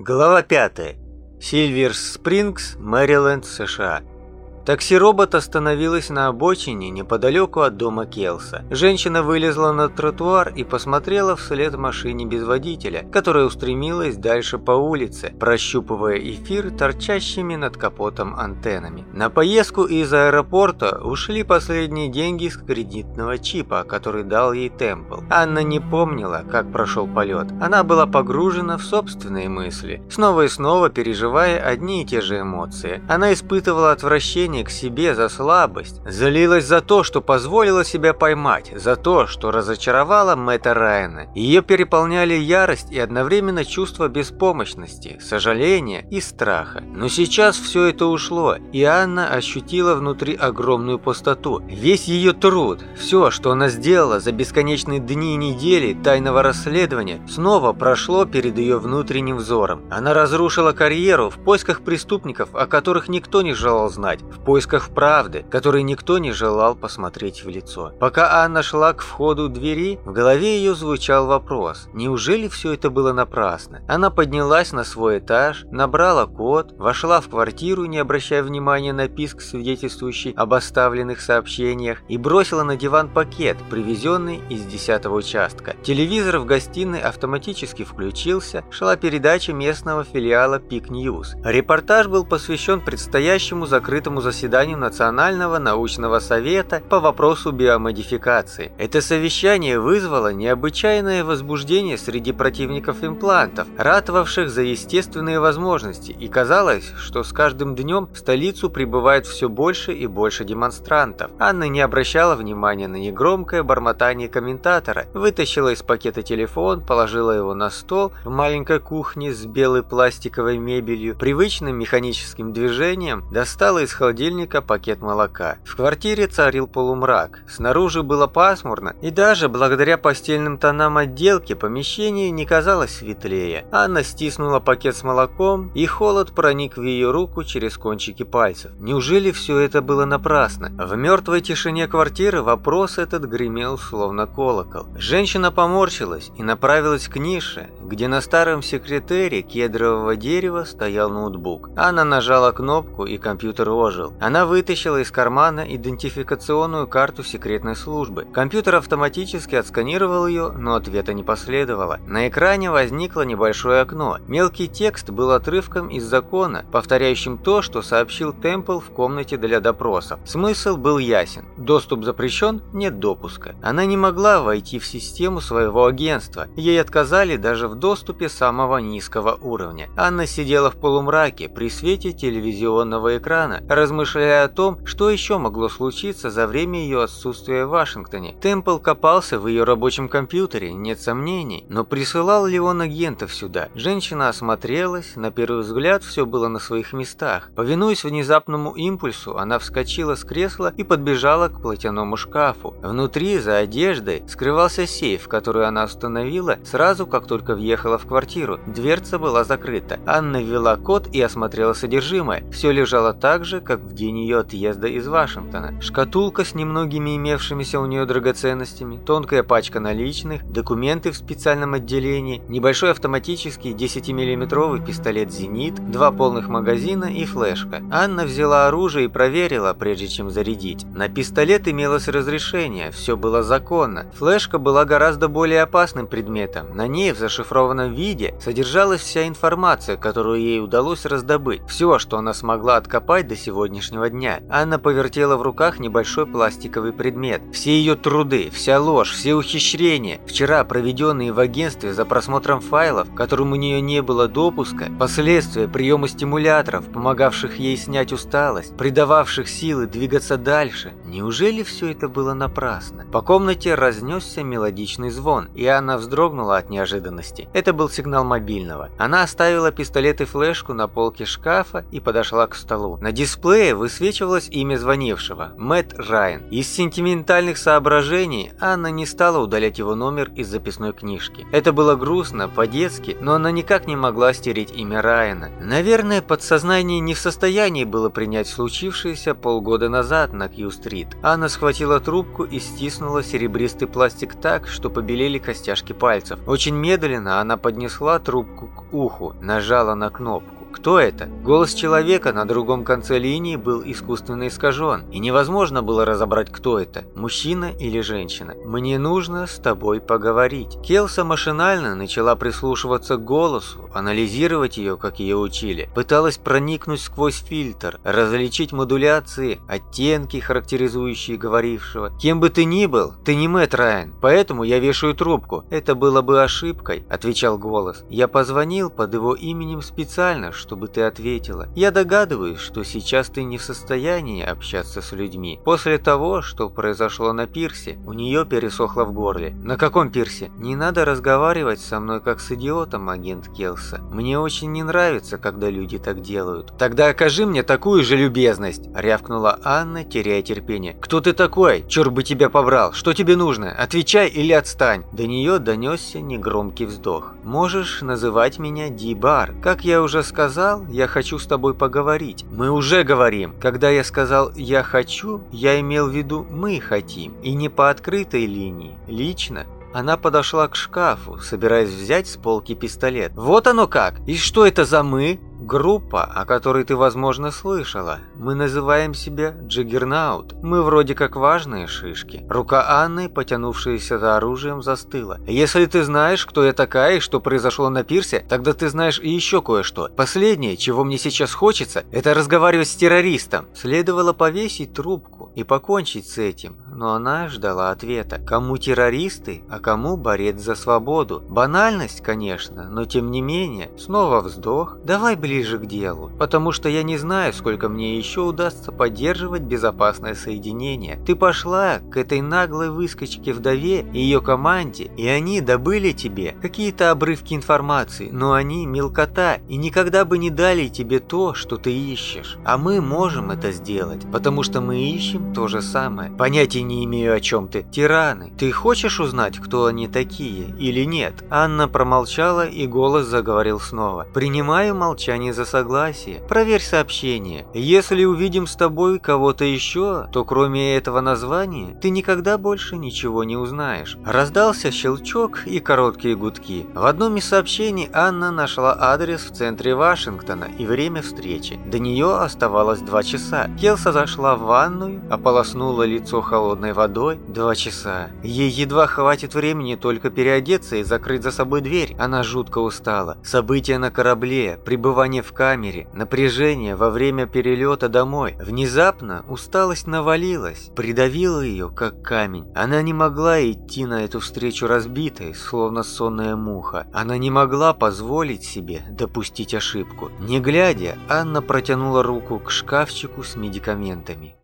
Глава 5. Сильверс Спрингс, Мэриленд, США. Такси-робот остановилась на обочине неподалеку от дома Келса. Женщина вылезла на тротуар и посмотрела вслед машине без водителя, которая устремилась дальше по улице, прощупывая эфир торчащими над капотом антеннами. На поездку из аэропорта ушли последние деньги с кредитного чипа, который дал ей Темпл. Анна не помнила, как прошел полет. Она была погружена в собственные мысли, снова и снова переживая одни и те же эмоции. Она испытывала отвращение к себе за слабость, залилась за то, что позволила себя поймать, за то, что разочаровала Мэтта Райана. Ее переполняли ярость и одновременно чувство беспомощности, сожаления и страха. Но сейчас все это ушло, и Анна ощутила внутри огромную пустоту. Весь ее труд, все, что она сделала за бесконечные дни и недели тайного расследования, снова прошло перед ее внутренним взором. Она разрушила карьеру в поисках преступников, о которых никто не желал знать, поисках правды, которой никто не желал посмотреть в лицо. Пока Анна шла к входу двери, в голове ее звучал вопрос, неужели все это было напрасно? Она поднялась на свой этаж, набрала код, вошла в квартиру, не обращая внимания на писк, свидетельствующий об оставленных сообщениях, и бросила на диван пакет, привезенный из 10 участка. Телевизор в гостиной автоматически включился, шла передача местного филиала Пик Ньюс. Репортаж был посвящен предстоящему закрытому заседанию Национального научного совета по вопросу биомодификации. Это совещание вызвало необычайное возбуждение среди противников имплантов, ратовавших за естественные возможности, и казалось, что с каждым днем в столицу прибывает все больше и больше демонстрантов. Анна не обращала внимания на негромкое бормотание комментатора, вытащила из пакета телефон, положила его на стол в маленькой кухне с белой пластиковой мебелью, привычным механическим движением достала из холодильника холодильника пакет молока. В квартире царил полумрак. Снаружи было пасмурно, и даже благодаря постельным тонам отделки помещение не казалось светлее. Анна стиснула пакет с молоком, и холод проник в ее руку через кончики пальцев. Неужели все это было напрасно? В мертвой тишине квартиры вопрос этот гремел словно колокол. Женщина поморщилась и направилась к нише, где на старом секретере кедрового дерева стоял ноутбук. Анна нажала кнопку, и компьютер ожил. Она вытащила из кармана идентификационную карту секретной службы. Компьютер автоматически отсканировал ее, но ответа не последовало. На экране возникло небольшое окно. Мелкий текст был отрывком из закона, повторяющим то, что сообщил Темпл в комнате для допросов. Смысл был ясен. Доступ запрещен, нет допуска. Она не могла войти в систему своего агентства. Ей отказали даже в доступе самого низкого уровня. Анна сидела в полумраке при свете телевизионного экрана, размышляя размышляя о том, что еще могло случиться за время ее отсутствия в Вашингтоне. Темпл копался в ее рабочем компьютере, нет сомнений, но присылал ли он агентов сюда? Женщина осмотрелась, на первый взгляд все было на своих местах. Повинуясь внезапному импульсу, она вскочила с кресла и подбежала к платяному шкафу. Внутри, за одеждой, скрывался сейф, который она установила сразу, как только въехала в квартиру. Дверца была закрыта. Анна ввела код и осмотрела содержимое. Все лежало так же, как в день ее отъезда из Вашингтона. Шкатулка с немногими имевшимися у нее драгоценностями, тонкая пачка наличных, документы в специальном отделении, небольшой автоматический 10-миллиметровый пистолет «Зенит», два полных магазина и флешка. Анна взяла оружие и проверила, прежде чем зарядить. На пистолет имелось разрешение, все было законно. Флешка была гораздо более опасным предметом. На ней в зашифрованном виде содержалась вся информация, которую ей удалось раздобыть. Все, что она смогла откопать до сегодняшнего сегодняшнего дня. Анна повертела в руках небольшой пластиковый предмет. Все ее труды, вся ложь, все ухищрения, вчера проведенные в агентстве за просмотром файлов, которым у нее не было допуска, последствия приема стимуляторов, помогавших ей снять усталость, придававших силы двигаться дальше. Неужели все это было напрасно? По комнате разнесся мелодичный звон, и Анна вздрогнула от неожиданности. Это был сигнал мобильного. Она оставила пистолет и флешку на полке шкафа и подошла к столу. На дисплее дисплее высвечивалось имя звонившего – Мэтт Райан. Из сентиментальных соображений Анна не стала удалять его номер из записной книжки. Это было грустно, по-детски, но она никак не могла стереть имя Райана. Наверное, подсознание не в состоянии было принять случившееся полгода назад на Кью-стрит. Анна схватила трубку и стиснула серебристый пластик так, что побелели костяшки пальцев. Очень медленно она поднесла трубку к уху, нажала на кнопку. Кто это? Голос человека на другом конце линии был искусственно искажен, и невозможно было разобрать, кто это, мужчина или женщина. «Мне нужно с тобой поговорить». Келса машинально начала прислушиваться к голосу, анализировать ее, как ее учили. Пыталась проникнуть сквозь фильтр, различить модуляции, оттенки, характеризующие говорившего. «Кем бы ты ни был, ты не Мэтт Райан, поэтому я вешаю трубку». «Это было бы ошибкой», – отвечал голос. «Я позвонил под его именем специально, чтобы ты ответила. Я догадываюсь, что сейчас ты не в состоянии общаться с людьми. После того, что произошло на пирсе, у нее пересохло в горле. На каком пирсе? Не надо разговаривать со мной как с идиотом, агент Келса. Мне очень не нравится, когда люди так делают. Тогда окажи мне такую же любезность, рявкнула Анна, теряя терпение. Кто ты такой? Черт бы тебя побрал. Что тебе нужно? Отвечай или отстань. До нее донесся негромкий вздох. Можешь называть меня Ди-Бар. Как я уже сказал, сказал, я хочу с тобой поговорить. Мы уже говорим. Когда я сказал «я хочу», я имел в виду «мы хотим». И не по открытой линии, лично. Она подошла к шкафу, собираясь взять с полки пистолет. «Вот оно как! И что это за «мы»?» Группа, о которой ты, возможно, слышала. Мы называем себя Джиггернаут. Мы вроде как важные шишки. Рука Анны, потянувшаяся за оружием, застыла. Если ты знаешь, кто я такая и что произошло на пирсе, тогда ты знаешь и еще кое-что. Последнее, чего мне сейчас хочется, это разговаривать с террористом. Следовало повесить трубку и покончить с этим, но она ждала ответа. Кому террористы, а кому борец за свободу. Банальность, конечно, но тем не менее. Снова вздох. Давай ближе ближе к делу, потому что я не знаю, сколько мне еще удастся поддерживать безопасное соединение. Ты пошла к этой наглой выскочке вдове и ее команде, и они добыли тебе какие-то обрывки информации, но они мелкота и никогда бы не дали тебе то, что ты ищешь. А мы можем это сделать, потому что мы ищем то же самое. Понятия не имею о чем ты. Тираны. Ты хочешь узнать, кто они такие или нет? Анна промолчала и голос заговорил снова. Принимаю молчание не за согласие. Проверь сообщение. Если увидим с тобой кого-то еще, то кроме этого названия ты никогда больше ничего не узнаешь. Раздался щелчок и короткие гудки. В одном из сообщений Анна нашла адрес в центре Вашингтона и время встречи. До нее оставалось два часа. Келса зашла в ванную, ополоснула лицо холодной водой. Два часа. Ей едва хватит времени только переодеться и закрыть за собой дверь. Она жутко устала. События на корабле, пребывание пребывание в камере, напряжение во время перелета домой. Внезапно усталость навалилась, придавила ее, как камень. Она не могла идти на эту встречу разбитой, словно сонная муха. Она не могла позволить себе допустить ошибку. Не глядя, Анна протянула руку к шкафчику с медикаментами.